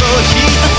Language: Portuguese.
の人